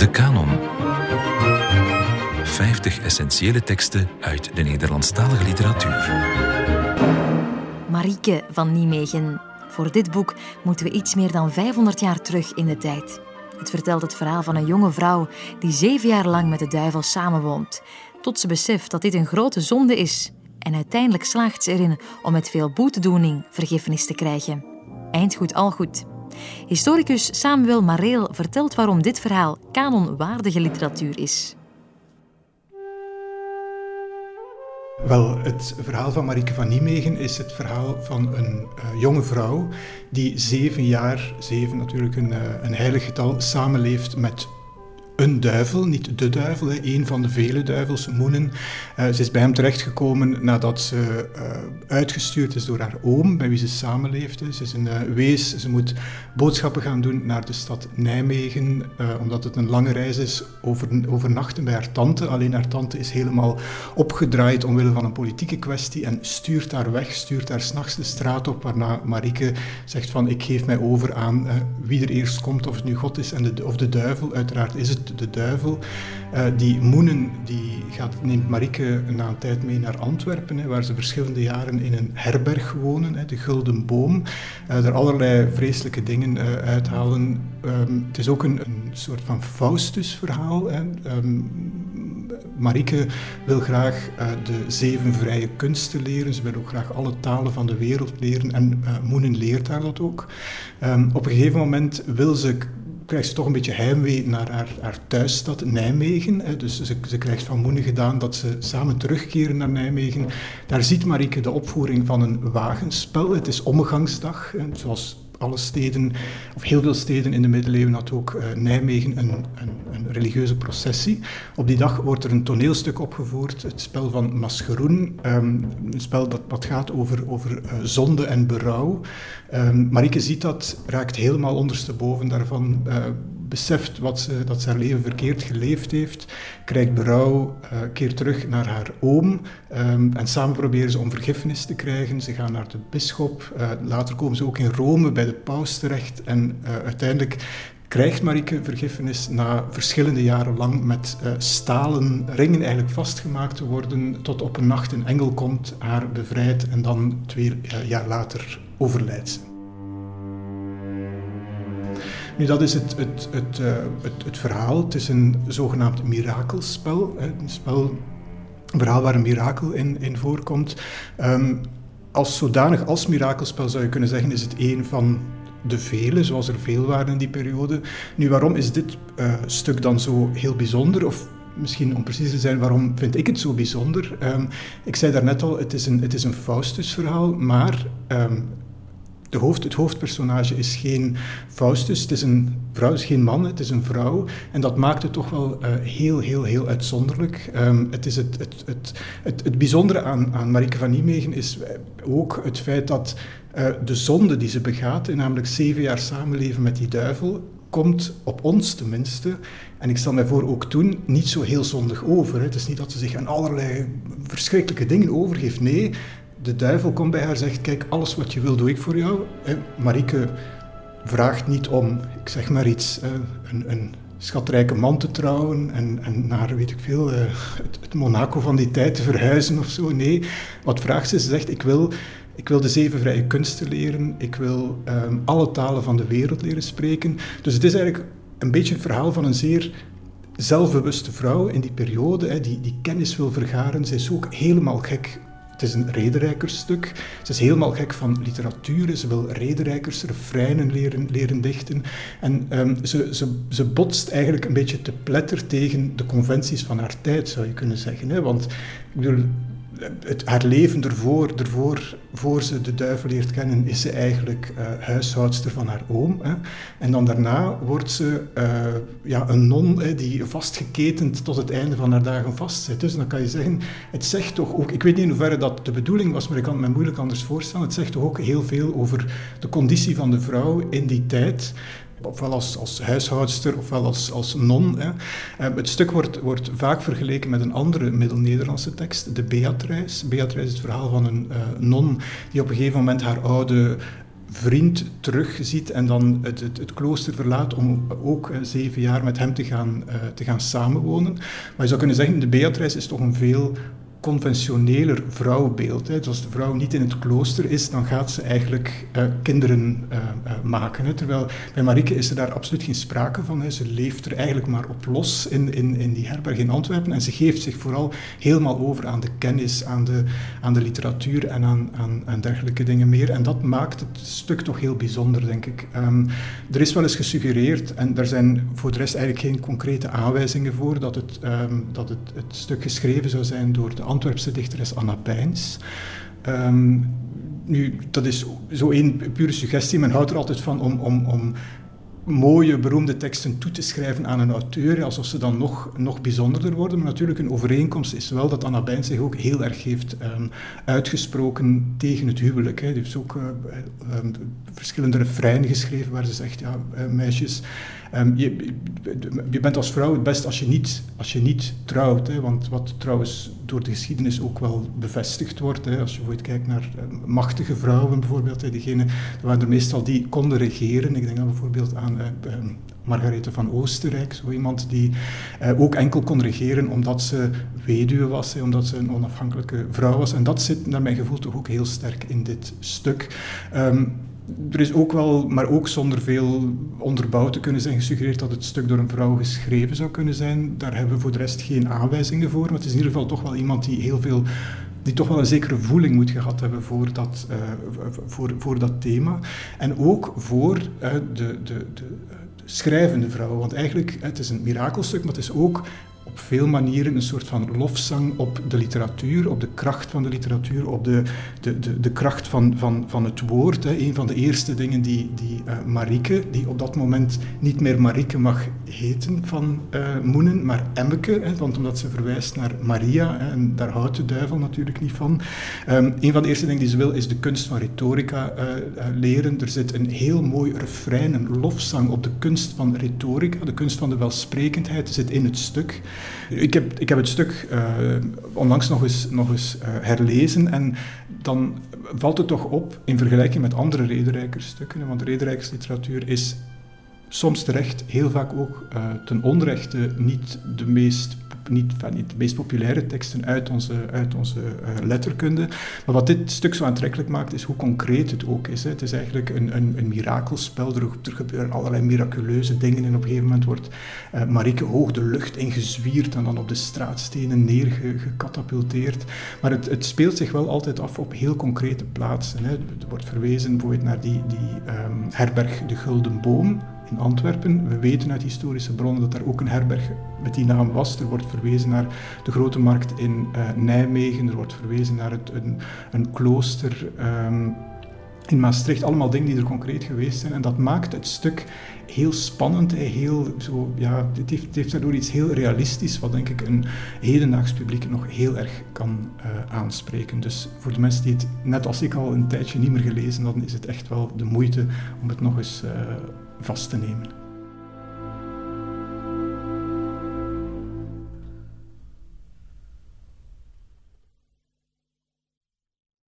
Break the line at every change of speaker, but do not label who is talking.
De Canon. 50 essentiële teksten uit de Nederlandstalige literatuur.
Marieke van Nijmegen. Voor dit boek moeten we iets meer dan 500 jaar terug in de tijd. Het vertelt het verhaal van een jonge vrouw die zeven jaar lang met de duivel samenwoont, tot ze beseft dat dit een grote zonde is. En uiteindelijk slaagt ze erin om met veel boetedoening vergiffenis te krijgen. Eind goed, al goed. Historicus Samuel Mareel vertelt waarom dit verhaal kanonwaardige literatuur is.
Wel, het verhaal van Marieke van Nijmegen is het verhaal van een uh, jonge vrouw die zeven jaar, zeven natuurlijk een, uh, een heilig getal, samenleeft met een duivel, niet de duivel, een van de vele duivels, Moenen. Uh, ze is bij hem terechtgekomen nadat ze uh, uitgestuurd is door haar oom, bij wie ze samenleefde. Ze is een uh, wees, ze moet boodschappen gaan doen naar de stad Nijmegen, omdat het een lange reis is, over, overnachten bij haar tante. Alleen haar tante is helemaal opgedraaid omwille van een politieke kwestie en stuurt haar weg, stuurt haar s'nachts de straat op, waarna Marieke zegt van ik geef mij over aan wie er eerst komt, of het nu God is en de, of de duivel. Uiteraard is het de duivel. Uh, die Moenen die gaat, neemt Marieke na een tijd mee naar Antwerpen, hè, waar ze verschillende jaren in een herberg wonen, hè, de Gulden Boom. Uh, er allerlei vreselijke dingen uh, uithalen. Um, het is ook een, een soort van Faustus-verhaal. Um, Marieke wil graag de zeven vrije kunsten leren. Ze wil ook graag alle talen van de wereld leren en Moenen leert haar dat ook. Um, op een gegeven moment wil ze krijgt ze toch een beetje heimwee naar haar, haar thuisstad Nijmegen. Hè. Dus ze, ze, krijgt van Moenen gedaan dat ze samen terugkeren naar Nijmegen. Daar ziet Marieke de opvoering van een wagenspel. Het is omgangsdag, hè, zoals alle steden, of heel veel steden in de middeleeuwen had ook uh, Nijmegen een, een, een, religieuze processie. Op die dag wordt er een toneelstuk opgevoerd, het spel van Masgeroen, um, een spel dat, gaat over, over uh, zonde en berouw. Um, Marieke ziet dat, raakt helemaal ondersteboven daarvan, uh, beseft wat ze, dat ze haar leven verkeerd geleefd heeft, krijgt berouw, uh, keert terug naar haar oom um, en samen proberen ze om vergiffenis te krijgen. Ze gaan naar de bisschop, uh, later komen ze ook in Rome bij de paus terecht en uh, uiteindelijk krijgt Marieke vergiffenis na verschillende jaren lang met stalen ringen eigenlijk vastgemaakt te worden, tot op een nacht een engel komt, haar bevrijdt en dan twee jaar later overlijdt. Nu, dat is het, het, uh, het, het verhaal. Het is een zogenaamd mirakelspel. Een spel, verhaal waar een mirakel in, in voorkomt. Um, als zodanig, als mirakelspel zou je kunnen zeggen, is het een van de vele, zoals er veel waren in die periode. Nu, waarom is dit uh, stuk dan zo heel bijzonder? Of misschien om precies te zijn, waarom vind ik het zo bijzonder? Um, ik zei daarnet al, het is een, het is een Faustus-verhaal, maar um, de hoofd, het hoofdpersonage is geen Faustus, het is een vrouw, het is geen man, het is een vrouw. En dat maakt het toch wel uh, heel, heel, heel uitzonderlijk. Um, het, is het, het, het, het, het bijzondere aan, aan Marieke van Nijmegen is ook het feit dat uh, de zonde die ze begaat, namelijk zeven jaar samenleven met die duivel, komt op ons tenminste, en ik stel mij voor ook toen, niet zo heel zondig over. Het is niet dat ze zich aan allerlei verschrikkelijke dingen overgeeft. Nee, de duivel komt bij haar en zegt, kijk, alles wat je wil doe ik voor jou. Hè. Marieke vraagt niet om, ik zeg maar iets, een, een schatrijke man te trouwen en, en naar, weet ik veel, het, het, Monaco van die tijd te verhuizen of zo. Nee, wat vraagt ze? Ze zegt, ik wil, ik wil de zeven vrije kunsten leren, ik wil um, alle talen van de wereld leren spreken. Dus het is eigenlijk een beetje een verhaal van een zeer zelfbewuste vrouw in die periode, hè, die, die kennis wil vergaren. Ze is ook helemaal gek het is een rederijkersstuk. Ze is helemaal gek van literatuur. Ze wil rederijkers, refreinen leren, leren dichten. En um, ze, ze, ze botst eigenlijk een beetje te pletter tegen de conventies van haar tijd, zou je kunnen zeggen. Hè? Want ik bedoel, het, haar leven ervoor, ervoor, voor ze de duivel leert kennen, is ze eigenlijk uh, huishoudster van haar oom. Hè. En dan daarna wordt ze uh, ja, een non hè, die vastgeketend tot het einde van haar dagen vastzit. Dus dan kan je zeggen, het zegt toch ook, ik weet niet in hoeverre dat de bedoeling was, maar ik kan het me moeilijk anders voorstellen, het zegt toch ook heel veel over de conditie van de vrouw in die tijd ofwel als, als huishoudster ofwel als, als non. Hè. Uh, het stuk wordt, wordt vaak vergeleken met een andere Middel-Nederlandse tekst, de Beatrijs. Beatrijs is het verhaal van een uh, non die op een gegeven moment haar oude vriend terugziet en dan het, het, het, klooster verlaat om ook zeven jaar met hem te gaan, te gaan samenwonen. Maar je zou kunnen zeggen, de Beatrice is toch een veel conventioneler vrouwbeeld. Hè. Dus als de vrouw niet in het klooster is, dan gaat ze eigenlijk uh, kinderen uh, uh, maken. Hè. Terwijl bij Marieke is er daar absoluut geen sprake van. Hè. Ze leeft er eigenlijk maar op los in, in, in die herberg in Antwerpen. En ze geeft zich vooral helemaal over aan de kennis, aan de, aan de literatuur en aan, aan, aan dergelijke dingen meer. En dat maakt het stuk toch heel bijzonder, denk ik. Um, er is wel eens gesuggereerd, en daar zijn voor de rest eigenlijk geen concrete aanwijzingen voor, dat het, um, dat het, het stuk geschreven zou zijn door de Antwerpse dichteres Anna Pijns. Um, nu, dat is zo één pure suggestie. Men houdt er altijd van om, om, om mooie, beroemde teksten toe te schrijven aan een auteur, alsof ze dan nog, nog bijzonderder worden. Maar natuurlijk, een overeenkomst is wel dat Anna Bijns zich ook heel erg heeft um, uitgesproken tegen het huwelijk. Hè. Die heeft ook uh, um, verschillende refreinen geschreven waar ze zegt, ja, uh, meisjes, um, je, je, bent als vrouw het best als je niet, als je niet trouwt. Hè. Want wat trouwens door de geschiedenis ook wel bevestigd wordt, hè. als je bijvoorbeeld kijkt naar machtige vrouwen bijvoorbeeld, hè, diegene, waren er meestal die konden regeren. Ik denk dan bijvoorbeeld aan Margarethe van Oostenrijk, zo iemand die uh, ook enkel kon regeren omdat ze weduwe was, omdat ze een onafhankelijke vrouw was. En dat zit naar mijn gevoel toch ook heel sterk in dit stuk. Um, er is ook wel, maar ook zonder veel onderbouw te kunnen zijn, gesuggereerd dat het stuk door een vrouw geschreven zou kunnen zijn. Daar hebben we voor de rest geen aanwijzingen voor, maar het is in ieder geval toch wel iemand die heel veel die toch wel een zekere voeling moet gehad hebben voor dat, uh, voor, voor dat thema. En ook voor uh, de, de, de, de, schrijvende vrouw. Want eigenlijk, het is een mirakelstuk, maar het is ook op veel manieren een soort van lofzang op de literatuur, op de kracht van de literatuur, op de, de, de, de kracht van, van, van het woord. Hè. Een van de eerste dingen die, die uh, Marieke, die op dat moment niet meer Marieke mag heten van uh, Moenen, maar Emmeke, hè, want omdat ze verwijst naar Maria, hè, en daar houdt de duivel natuurlijk niet van. Um, een van de eerste dingen die ze wil is de kunst van retorica uh, leren. Er zit een heel mooi refrein, een lofzang op de kunst van retorica, de kunst van de welsprekendheid, zit in het stuk. Ik heb, ik heb het stuk uh, onlangs nog eens, nog eens uh, herlezen en dan valt het toch op in vergelijking met andere rederijkerstukken, want de rederijkersliteratuur is soms terecht, heel vaak ook uh, ten onrechte niet de meest niet, van, niet de meest populaire teksten uit onze, uit onze uh, letterkunde. Maar wat dit stuk zo aantrekkelijk maakt, is hoe concreet het ook is. Hè. Het is eigenlijk een, een, een mirakelspel. Er, gebeuren allerlei miraculeuze dingen en op een gegeven moment wordt uh, Marieke hoog de lucht ingezwierd en dan op de straatstenen neergecatapulteerd. Maar het, het, speelt zich wel altijd af op heel concrete plaatsen. Hè. Er wordt verwezen bijvoorbeeld naar die, die um, herberg De Gulden Boom, in Antwerpen. We weten uit historische bronnen dat er ook een herberg met die naam was. Er wordt verwezen naar de grote markt in uh, Nijmegen, er wordt verwezen naar het, een, een klooster um, in Maastricht. Allemaal dingen die er concreet geweest zijn. En dat maakt het stuk heel spannend. Heel, zo, ja, het, heeft, het daardoor iets heel realistisch, wat denk ik een hedendaags publiek nog heel erg kan uh, aanspreken. Dus voor de mensen die het net als ik al een tijdje niet meer gelezen hadden, is het echt wel de moeite om het nog eens uh, vast te nemen.